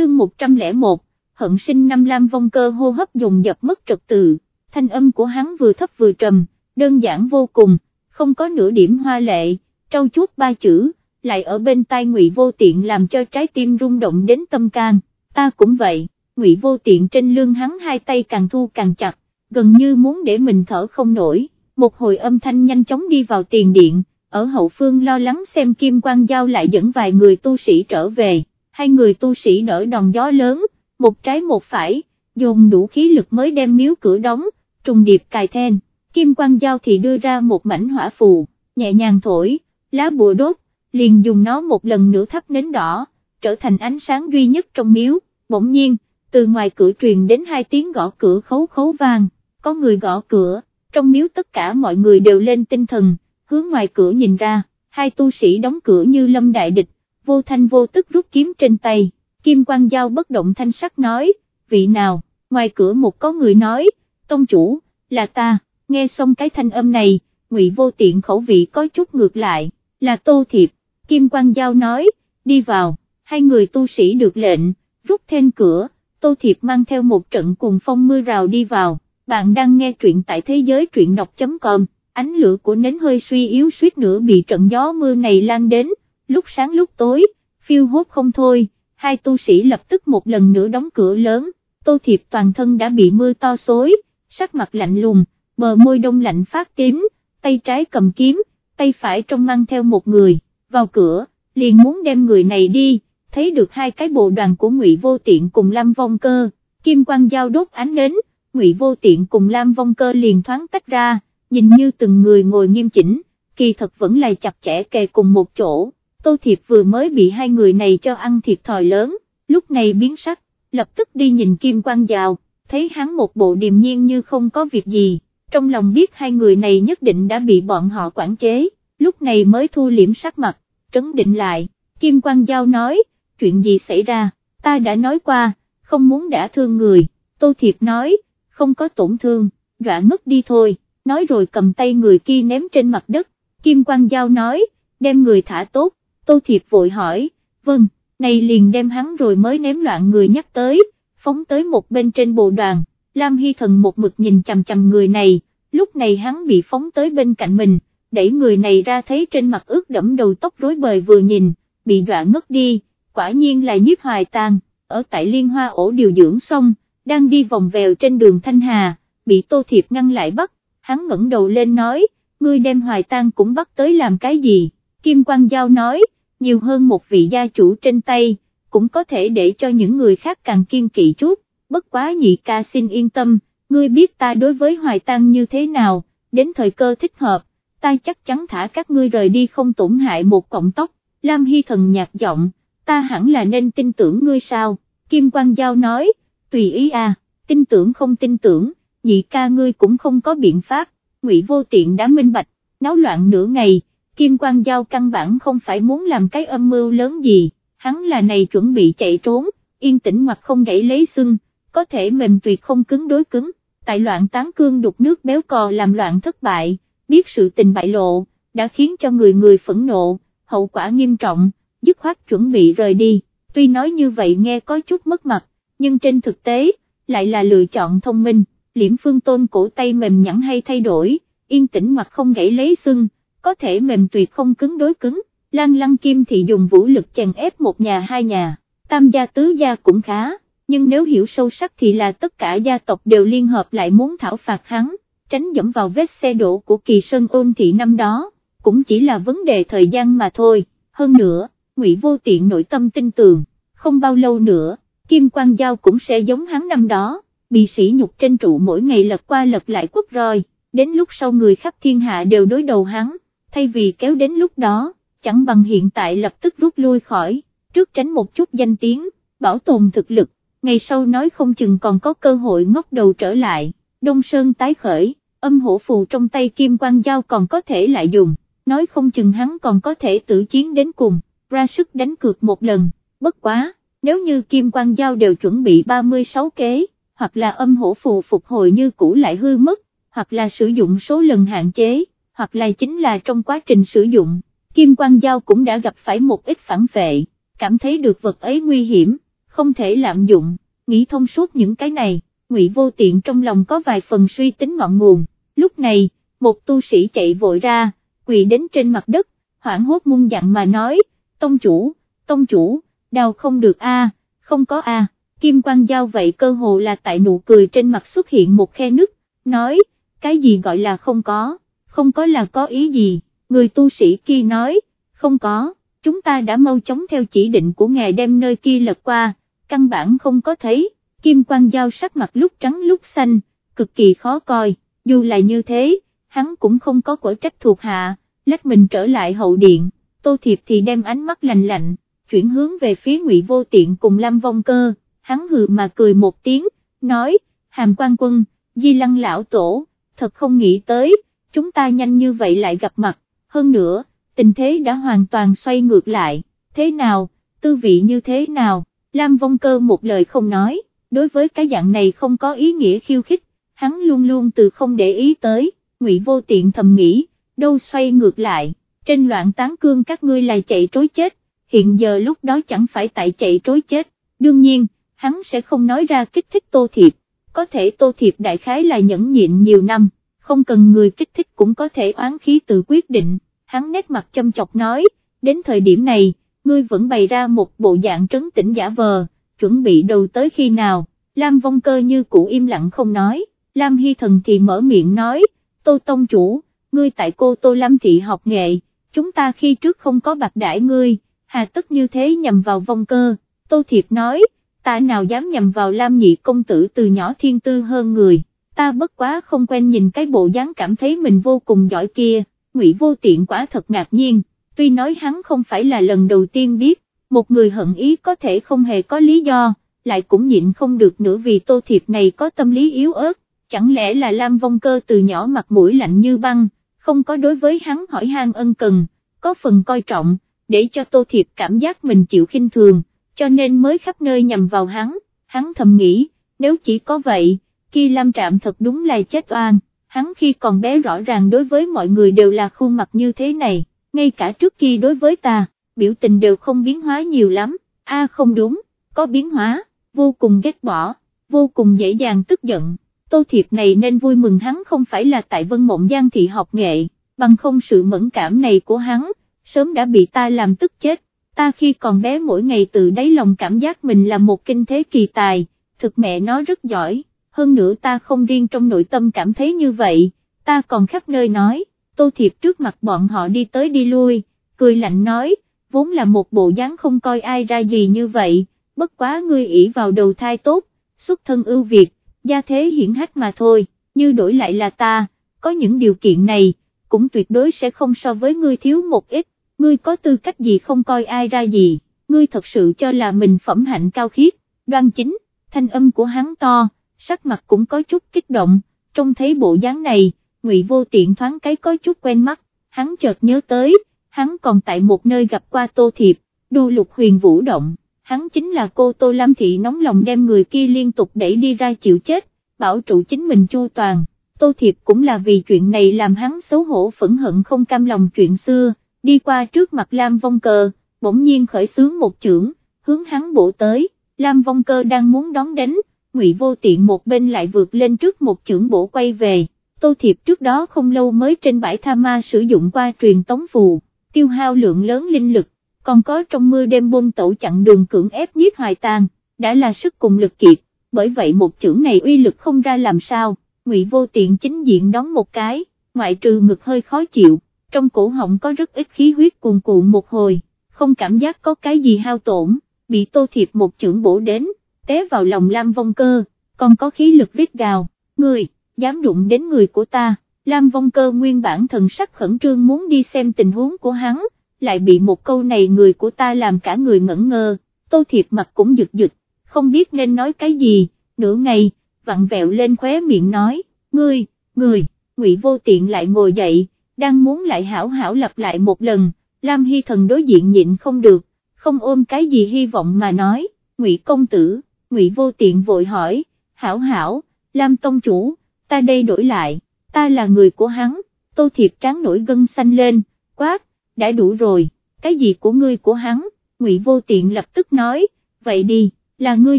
chương 101, hận sinh năm lam vong cơ hô hấp dùng dập mất trật tự, thanh âm của hắn vừa thấp vừa trầm, đơn giản vô cùng, không có nửa điểm hoa lệ, trâu chuốt ba chữ, lại ở bên tai ngụy vô tiện làm cho trái tim rung động đến tâm can, ta cũng vậy, ngụy vô tiện trên lưng hắn hai tay càng thu càng chặt, gần như muốn để mình thở không nổi, một hồi âm thanh nhanh chóng đi vào tiền điện, ở hậu phương lo lắng xem kim quang giao lại dẫn vài người tu sĩ trở về, hai người tu sĩ nở đòn gió lớn, một trái một phải, dùng đủ khí lực mới đem miếu cửa đóng, trùng điệp cài then, kim quang giao thì đưa ra một mảnh hỏa phù, nhẹ nhàng thổi, lá bùa đốt, liền dùng nó một lần nữa thắp nến đỏ, trở thành ánh sáng duy nhất trong miếu, bỗng nhiên, từ ngoài cửa truyền đến hai tiếng gõ cửa khấu khấu vàng. có người gõ cửa, trong miếu tất cả mọi người đều lên tinh thần, hướng ngoài cửa nhìn ra, hai tu sĩ đóng cửa như lâm đại địch, vô thanh vô tức rút kiếm trên tay, kim quang giao bất động thanh sắc nói, vị nào, ngoài cửa một có người nói, tông chủ, là ta, nghe xong cái thanh âm này, ngụy vô tiện khẩu vị có chút ngược lại, là tô thiệp, kim quang giao nói, đi vào, hai người tu sĩ được lệnh, rút then cửa, tô thiệp mang theo một trận cùng phong mưa rào đi vào, bạn đang nghe truyện tại thế giới truyện đọc.com ánh lửa của nến hơi suy yếu suýt nữa bị trận gió mưa này lan đến, lúc sáng lúc tối, phiêu hốt không thôi, hai tu sĩ lập tức một lần nữa đóng cửa lớn, tô thiệp toàn thân đã bị mưa to xối, sắc mặt lạnh lùng, bờ môi đông lạnh phát tím, tay trái cầm kiếm, tay phải trong mang theo một người, vào cửa, liền muốn đem người này đi, thấy được hai cái bộ đoàn của ngụy Vô Tiện cùng Lam Vong Cơ, kim quang giao đốt ánh nến, ngụy Vô Tiện cùng Lam Vong Cơ liền thoáng tách ra nhìn như từng người ngồi nghiêm chỉnh, kỳ thật vẫn là chặt chẽ kề cùng một chỗ, Tô Thiệp vừa mới bị hai người này cho ăn thiệt thòi lớn, lúc này biến sắc, lập tức đi nhìn Kim Quang Giao, thấy hắn một bộ điềm nhiên như không có việc gì, trong lòng biết hai người này nhất định đã bị bọn họ quản chế, lúc này mới thu liễm sắc mặt, trấn định lại, Kim Quang Giao nói, chuyện gì xảy ra, ta đã nói qua, không muốn đã thương người, Tô Thiệp nói, không có tổn thương, dọa ngất đi thôi. Nói rồi cầm tay người kia ném trên mặt đất, Kim Quang Giao nói, đem người thả tốt, Tô Thiệp vội hỏi, vâng, này liền đem hắn rồi mới ném loạn người nhắc tới, phóng tới một bên trên bộ đoàn, Lam Hy Thần một mực nhìn chằm chằm người này, lúc này hắn bị phóng tới bên cạnh mình, đẩy người này ra thấy trên mặt ướt đẫm đầu tóc rối bời vừa nhìn, bị dọa ngất đi, quả nhiên là nhiếp hoài tàn, ở tại Liên Hoa ổ điều dưỡng xong, đang đi vòng vèo trên đường Thanh Hà, bị Tô Thiệp ngăn lại bắt, hắn ngẩng đầu lên nói, ngươi đem hoài tang cũng bắt tới làm cái gì, Kim Quang Giao nói, nhiều hơn một vị gia chủ trên tay, cũng có thể để cho những người khác càng kiên kỵ chút, bất quá nhị ca xin yên tâm, ngươi biết ta đối với hoài tăng như thế nào, đến thời cơ thích hợp, ta chắc chắn thả các ngươi rời đi không tổn hại một cọng tóc, Lam Hy Thần nhạt giọng, ta hẳn là nên tin tưởng ngươi sao, Kim Quang Giao nói, tùy ý à, tin tưởng không tin tưởng nhị ca ngươi cũng không có biện pháp, ngụy vô tiện đã minh bạch, náo loạn nửa ngày, Kim Quang Giao căn bản không phải muốn làm cái âm mưu lớn gì, hắn là này chuẩn bị chạy trốn, yên tĩnh hoặc không gãy lấy xưng, có thể mềm tuyệt không cứng đối cứng, tại loạn tán cương đục nước béo cò làm loạn thất bại, biết sự tình bại lộ, đã khiến cho người người phẫn nộ, hậu quả nghiêm trọng, dứt khoát chuẩn bị rời đi, tuy nói như vậy nghe có chút mất mặt, nhưng trên thực tế, lại là lựa chọn thông minh liễm phương tôn cổ tay mềm nhẵn hay thay đổi, yên tĩnh hoặc không gãy lấy xưng, có thể mềm tuyệt không cứng đối cứng, lan lăng kim thì dùng vũ lực chèn ép một nhà hai nhà, tam gia tứ gia cũng khá, nhưng nếu hiểu sâu sắc thì là tất cả gia tộc đều liên hợp lại muốn thảo phạt hắn, tránh dẫm vào vết xe đổ của kỳ sơn ôn thị năm đó, cũng chỉ là vấn đề thời gian mà thôi, hơn nữa, ngụy vô tiện nội tâm tin tưởng, không bao lâu nữa, Kim Quang Giao cũng sẽ giống hắn năm đó bị sỉ nhục trên trụ mỗi ngày lật qua lật lại quốc roi, đến lúc sau người khắp thiên hạ đều đối đầu hắn, thay vì kéo đến lúc đó, chẳng bằng hiện tại lập tức rút lui khỏi, trước tránh một chút danh tiếng, bảo tồn thực lực, ngày sau nói không chừng còn có cơ hội ngóc đầu trở lại, Đông Sơn tái khởi, âm hổ phù trong tay Kim Quang Giao còn có thể lại dùng, nói không chừng hắn còn có thể tự chiến đến cùng, ra sức đánh cược một lần, bất quá, nếu như Kim Quang Giao đều chuẩn bị 36 kế, hoặc là âm hổ phù phục hồi như cũ lại hư mất, hoặc là sử dụng số lần hạn chế, hoặc là chính là trong quá trình sử dụng, Kim Quang Giao cũng đã gặp phải một ít phản vệ, cảm thấy được vật ấy nguy hiểm, không thể lạm dụng, nghĩ thông suốt những cái này, ngụy vô tiện trong lòng có vài phần suy tính ngọn nguồn, lúc này, một tu sĩ chạy vội ra, quỳ đến trên mặt đất, hoảng hốt muôn dặn mà nói, tông chủ, tông chủ, đào không được a, không có a, kim quang giao vậy cơ hồ là tại nụ cười trên mặt xuất hiện một khe nứt, nói, cái gì gọi là không có, không có là có ý gì, người tu sĩ kia nói, không có, chúng ta đã mau chóng theo chỉ định của ngài đem nơi kia lật qua, căn bản không có thấy, kim quang giao sắc mặt lúc trắng lúc xanh, cực kỳ khó coi, dù là như thế, hắn cũng không có quả trách thuộc hạ, lách mình trở lại hậu điện, tô thiệp thì đem ánh mắt lạnh lạnh, chuyển hướng về phía ngụy vô tiện cùng Lâm Vong Cơ, hắn hừ mà cười một tiếng, nói, hàm quan quân, di lăng lão tổ, thật không nghĩ tới, chúng ta nhanh như vậy lại gặp mặt, hơn nữa, tình thế đã hoàn toàn xoay ngược lại, thế nào, tư vị như thế nào, Lam Vong Cơ một lời không nói, đối với cái dạng này không có ý nghĩa khiêu khích, hắn luôn luôn từ không để ý tới, ngụy vô tiện thầm nghĩ, đâu xoay ngược lại, trên loạn tán cương các ngươi lại chạy trối chết, hiện giờ lúc đó chẳng phải tại chạy trối chết, đương nhiên, hắn sẽ không nói ra kích thích tô thiệp, có thể tô thiệp đại khái là nhẫn nhịn nhiều năm, không cần người kích thích cũng có thể oán khí tự quyết định, hắn nét mặt châm chọc nói, đến thời điểm này, ngươi vẫn bày ra một bộ dạng trấn tĩnh giả vờ, chuẩn bị đầu tới khi nào, Lam Vong Cơ như cũ im lặng không nói, Lam Hy Thần thì mở miệng nói, Tô Tông Chủ, ngươi tại cô Tô Lam Thị học nghệ, chúng ta khi trước không có bạc đãi ngươi, hà tất như thế nhằm vào Vong Cơ, Tô Thiệp nói, ta nào dám nhằm vào Lam Nhị Công Tử từ nhỏ thiên tư hơn người, ta bất quá không quen nhìn cái bộ dáng cảm thấy mình vô cùng giỏi kia, Ngụy Vô Tiện quả thật ngạc nhiên, tuy nói hắn không phải là lần đầu tiên biết, một người hận ý có thể không hề có lý do, lại cũng nhịn không được nữa vì Tô Thiệp này có tâm lý yếu ớt, chẳng lẽ là Lam Vong Cơ từ nhỏ mặt mũi lạnh như băng, không có đối với hắn hỏi han ân cần, có phần coi trọng, để cho Tô Thiệp cảm giác mình chịu khinh thường, cho nên mới khắp nơi nhằm vào hắn, hắn thầm nghĩ, nếu chỉ có vậy, khi Lam Trạm thật đúng là chết oan, hắn khi còn bé rõ ràng đối với mọi người đều là khuôn mặt như thế này, ngay cả trước khi đối với ta, biểu tình đều không biến hóa nhiều lắm, a không đúng, có biến hóa, vô cùng ghét bỏ, vô cùng dễ dàng tức giận. Tô Thiệp này nên vui mừng hắn không phải là tại Vân Mộng Giang Thị học nghệ, bằng không sự mẫn cảm này của hắn, sớm đã bị ta làm tức chết, ta khi còn bé mỗi ngày từ đáy lòng cảm giác mình là một kinh thế kỳ tài, thực mẹ nó rất giỏi, hơn nữa ta không riêng trong nội tâm cảm thấy như vậy, ta còn khắp nơi nói, Tô Thiệp trước mặt bọn họ đi tới đi lui, cười lạnh nói, vốn là một bộ dáng không coi ai ra gì như vậy, bất quá ngươi ỷ vào đầu thai tốt, xuất thân ưu việt, gia thế hiển hách mà thôi, như đổi lại là ta, có những điều kiện này, cũng tuyệt đối sẽ không so với ngươi thiếu một ít, ngươi có tư cách gì không coi ai ra gì, ngươi thật sự cho là mình phẩm hạnh cao khiết, đoan chính, thanh âm của hắn to, sắc mặt cũng có chút kích động, trông thấy bộ dáng này, ngụy vô tiện thoáng cái có chút quen mắt, hắn chợt nhớ tới, hắn còn tại một nơi gặp qua tô thiệp, đu lục huyền vũ động, hắn chính là cô Tô Lam Thị nóng lòng đem người kia liên tục đẩy đi ra chịu chết, bảo trụ chính mình chu toàn, Tô Thiệp cũng là vì chuyện này làm hắn xấu hổ phẫn hận không cam lòng chuyện xưa, đi qua trước mặt Lam Vong Cơ, bỗng nhiên khởi xướng một chưởng, hướng hắn bổ tới, Lam Vong Cơ đang muốn đón đánh, Ngụy Vô Tiện một bên lại vượt lên trước một chưởng bổ quay về, Tô Thiệp trước đó không lâu mới trên bãi Tha Ma sử dụng qua truyền tống phù, tiêu hao lượng lớn linh lực, còn có trong mưa đêm bôn tẩu chặn đường cưỡng ép nhiếp hoài tàn, đã là sức cùng lực kiệt, bởi vậy một chưởng này uy lực không ra làm sao, ngụy vô tiện chính diện đón một cái, ngoại trừ ngực hơi khó chịu, trong cổ họng có rất ít khí huyết cuồn cuộn một hồi, không cảm giác có cái gì hao tổn, bị tô thiệp một chưởng bổ đến, té vào lòng Lam Vong Cơ, còn có khí lực rít gào, người, dám đụng đến người của ta, Lam Vong Cơ nguyên bản thần sắc khẩn trương muốn đi xem tình huống của hắn, lại bị một câu này người của ta làm cả người ngẩn ngơ, tô thiệp mặt cũng giật giật, không biết nên nói cái gì, nửa ngày, vặn vẹo lên khóe miệng nói, ngươi, người, ngụy vô tiện lại ngồi dậy, đang muốn lại hảo hảo lặp lại một lần, Lam Hy Thần đối diện nhịn không được, không ôm cái gì hy vọng mà nói, ngụy công tử, ngụy vô tiện vội hỏi, hảo hảo, Lam Tông Chủ, ta đây đổi lại, ta là người của hắn, tô thiệp tráng nổi gân xanh lên, quát, đã đủ rồi, cái gì của ngươi của hắn, ngụy vô tiện lập tức nói, vậy đi, là ngươi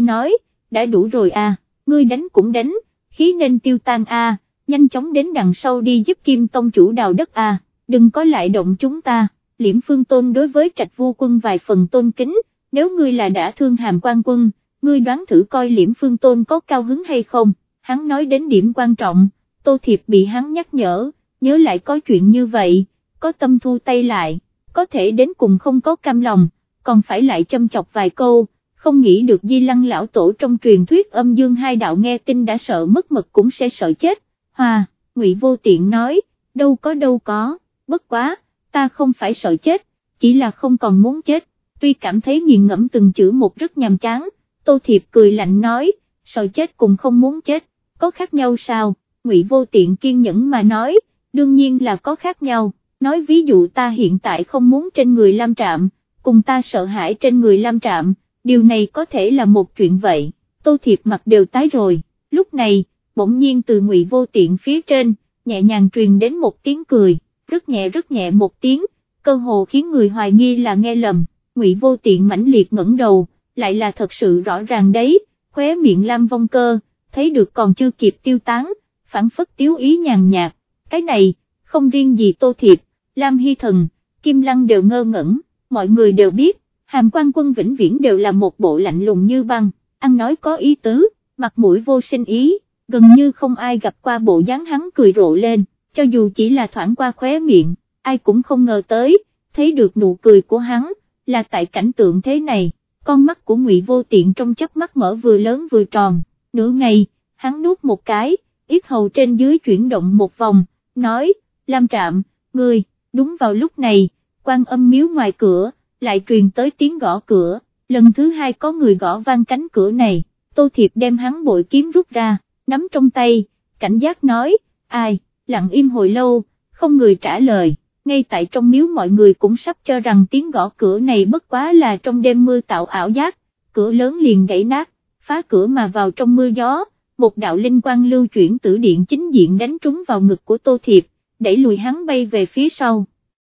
nói, đã đủ rồi à, ngươi đánh cũng đánh, khí nên tiêu tan à, nhanh chóng đến đằng sau đi giúp Kim Tông chủ đào đất à, đừng có lại động chúng ta, liễm phương tôn đối với trạch vua quân vài phần tôn kính, nếu ngươi là đã thương hàm quan quân, ngươi đoán thử coi liễm phương tôn có cao hứng hay không, hắn nói đến điểm quan trọng, tô thiệp bị hắn nhắc nhở, nhớ lại có chuyện như vậy, có tâm thu tay lại, có thể đến cùng không có cam lòng, còn phải lại châm chọc vài câu, không nghĩ được di lăng lão tổ trong truyền thuyết âm dương hai đạo nghe tin đã sợ mất mật cũng sẽ sợ chết, hòa, ngụy vô tiện nói, đâu có đâu có, bất quá, ta không phải sợ chết, chỉ là không còn muốn chết, tuy cảm thấy nghiền ngẫm từng chữ một rất nhàm chán, tô thiệp cười lạnh nói, sợ chết cùng không muốn chết, có khác nhau sao, ngụy vô tiện kiên nhẫn mà nói, đương nhiên là có khác nhau, nói ví dụ ta hiện tại không muốn trên người Lam Trạm, cùng ta sợ hãi trên người Lam Trạm, điều này có thể là một chuyện vậy, tô thiệp mặt đều tái rồi, lúc này, bỗng nhiên từ ngụy vô tiện phía trên, nhẹ nhàng truyền đến một tiếng cười, rất nhẹ rất nhẹ một tiếng, cơ hồ khiến người hoài nghi là nghe lầm, ngụy vô tiện mãnh liệt ngẩng đầu, lại là thật sự rõ ràng đấy, khóe miệng Lam Vong Cơ, thấy được còn chưa kịp tiêu tán, phản phất tiếu ý nhàn nhạt, cái này, không riêng gì Tô Thiệp, Lam Hy Thần, Kim Lăng đều ngơ ngẩn, mọi người đều biết, hàm quan quân vĩnh viễn đều là một bộ lạnh lùng như băng, ăn nói có ý tứ, mặt mũi vô sinh ý, gần như không ai gặp qua bộ dáng hắn cười rộ lên, cho dù chỉ là thoảng qua khóe miệng, ai cũng không ngờ tới, thấy được nụ cười của hắn, là tại cảnh tượng thế này, con mắt của ngụy vô tiện trong chớp mắt mở vừa lớn vừa tròn, nửa ngày, hắn nuốt một cái, yết hầu trên dưới chuyển động một vòng, nói, Lam Trạm, ngươi, đúng vào lúc này, quan âm miếu ngoài cửa, lại truyền tới tiếng gõ cửa, lần thứ hai có người gõ vang cánh cửa này, Tô Thiệp đem hắn bội kiếm rút ra, nắm trong tay, cảnh giác nói, ai, lặng im hồi lâu, không người trả lời, ngay tại trong miếu mọi người cũng sắp cho rằng tiếng gõ cửa này bất quá là trong đêm mưa tạo ảo giác, cửa lớn liền gãy nát, phá cửa mà vào trong mưa gió, một đạo linh quang lưu chuyển tử điện chính diện đánh trúng vào ngực của Tô Thiệp, đẩy lùi hắn bay về phía sau.